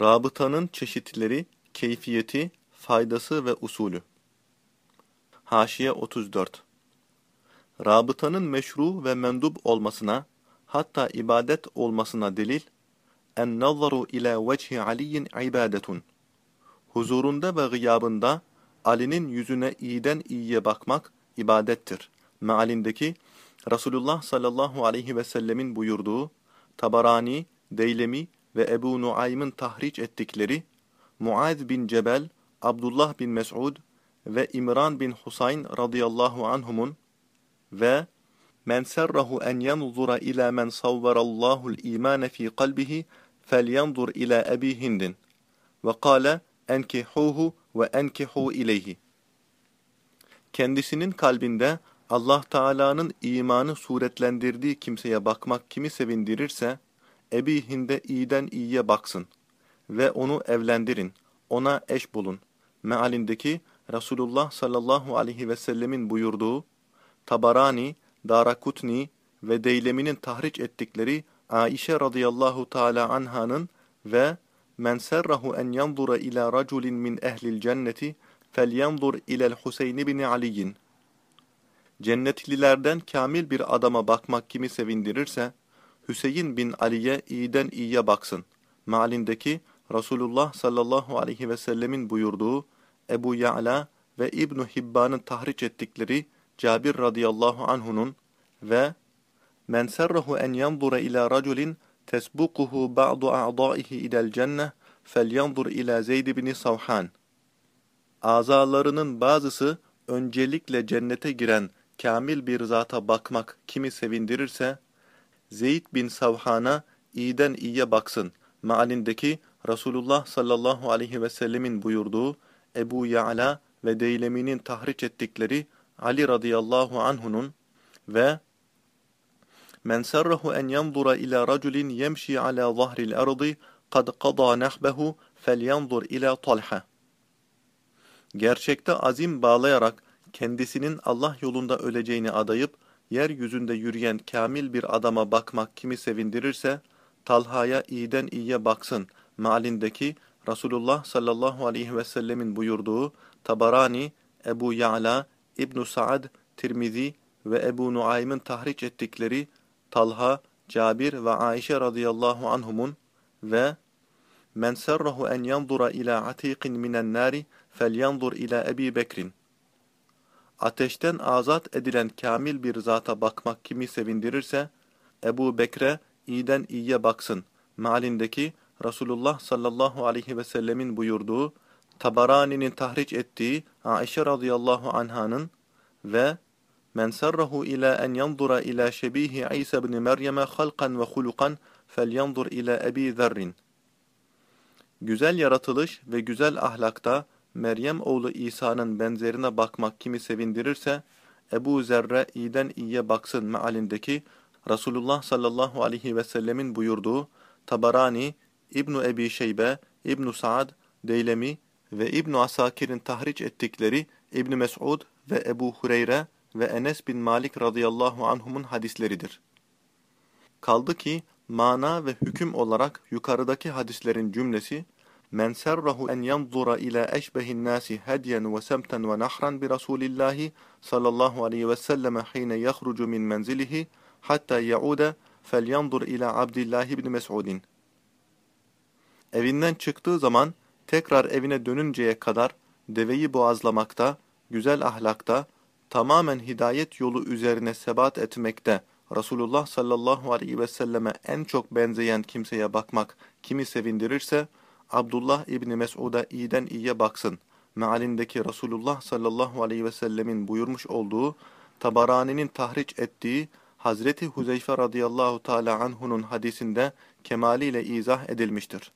Rabıtanın çeşitleri, keyfiyeti, faydası ve usulü. Haşiye 34 Rabıtanın meşru ve mendub olmasına, hatta ibadet olmasına delil, en-nazaru ila vecihi aliyin ibadetun. Huzurunda ve gıyabında Ali'nin yüzüne iyiden iyiye bakmak ibadettir. Mealindeki Resulullah sallallahu aleyhi ve sellemin buyurduğu Tabarani, Deylemi ve Ebu Nuaym'ın tahriç ettikleri Muaz bin Cebel, Abdullah bin Mes'ud ve İmran bin Husayn radıyallahu anhumun ve Men serrahu en yanzura ila men savvarallahu al-iman fi kalbihi felyanzur ila Ebi Hindin ve kâle enkihuhu ve enkihu ileyhi. Kendisinin kalbinde Allah Teala'nın imanı suretlendirdiği kimseye bakmak kimi sevindirirse, Ebi Hind'e iyiden iyiye baksın ve onu evlendirin, ona eş bulun. Mealindeki Resulullah sallallahu aleyhi ve sellemin buyurduğu, Tabarani, Darakutni ve Deylemi'nin tahriç ettikleri Aişe radıyallahu teala anhanın ve Men serrahu en yanzura ila raculin min ehlil cenneti felyanzur ilel Huseyn bin Ali'yin. Cennetlilerden kamil bir adama bakmak kimi sevindirirse, Hüseyin bin Ali'ye iyiden iyiye baksın. Malindeki Resulullah sallallahu aleyhi ve sellemin buyurduğu Ebu Ya'la ve İbn Hibban'ın tahriç ettikleri Cabir radıyallahu anhu'nun ve Men serrahu en yanzura ila raculin tesbuquhu ba'du a'daihi ila'l cenneh felyanzur ila Zeyd bin Savhan. Azalarının bazısı öncelikle cennete giren kamil bir zata bakmak kimi sevindirirse, Zeyd bin Savhan'a iyiden iyiye baksın. Mealindeki Resulullah sallallahu aleyhi ve sellemin buyurduğu Ebu Ya'la ve Deylemi'nin tahriç ettikleri Ali radıyallahu anhu'nun ve Men serrahu en yanzura ila raculin yemşi ala zahril ardı kad qada nahbehu felyanzur ila Talha. Gerçekte azim bağlayarak kendisinin Allah yolunda öleceğini adayıp yeryüzünde yürüyen kamil bir adama bakmak kimi sevindirirse Talha'ya iyiden iyiye baksın mealindeki Resulullah sallallahu aleyhi ve sellemin buyurduğu Tabarani, Ebu Ya'la, İbn Sa'd, Tirmizi ve Ebu Nuaym'ın tahriç ettikleri Talha, Cabir ve Ayşe radıyallahu anhumun ve Men serrahu en yanzura ila atiqin minen nari felyanzur ila Ebi Bekrin. Ateşten azat edilen kamil bir zata bakmak kimi sevindirirse, Ebu Bekre iyiden iyiye baksın. Mealindeki Resulullah sallallahu aleyhi ve sellemin buyurduğu, Tabarani'nin tahriç ettiği Aişe radıyallahu anhanın ve Men serrahu ila en yanzura ila şebihi İsa ibn Meryem'e halkan ve hulukan felyanzur ila Ebi Zerrin. Güzel yaratılış ve güzel ahlakta Meryem oğlu İsa'nın benzerine bakmak kimi sevindirirse, Ebu Zerre iyiden iyiye baksın mealindeki Resulullah sallallahu aleyhi ve sellemin buyurduğu Tabarani, İbn-i Ebi Şeybe, İbn-i Sa'd, Deylemi ve İbn-i Asakir'in tahriç ettikleri İbn Mes'ud ve Ebu Hureyre ve Enes bin Malik radıyallahu anhumun hadisleridir. Kaldı ki mana ve hüküm olarak yukarıdaki hadislerin cümlesi Men serrahu en yanzura ila eşbehin nasi hedyen ve semten ve nahran bi Rasulillahi sallallahu aleyhi ve selleme hine yahrucu min menzilihi hatta yaude felyanzur ila Abdullah ibn Mes'udin. Evinden çıktığı zaman tekrar evine dönünceye kadar deveyi boğazlamakta, güzel ahlakta, tamamen hidayet yolu üzerine sebat etmekte Resulullah sallallahu aleyhi ve selleme en çok benzeyen kimseye bakmak kimi sevindirirse, Abdullah İbni Mes'ud'a iyiden iyiye baksın. Mealindeki Resulullah sallallahu aleyhi ve sellemin buyurmuş olduğu, Tabarani'nin tahriç ettiği Hazreti Huzeyfe radıyallahu teala anhu'nun hadisinde kemaliyle izah edilmiştir.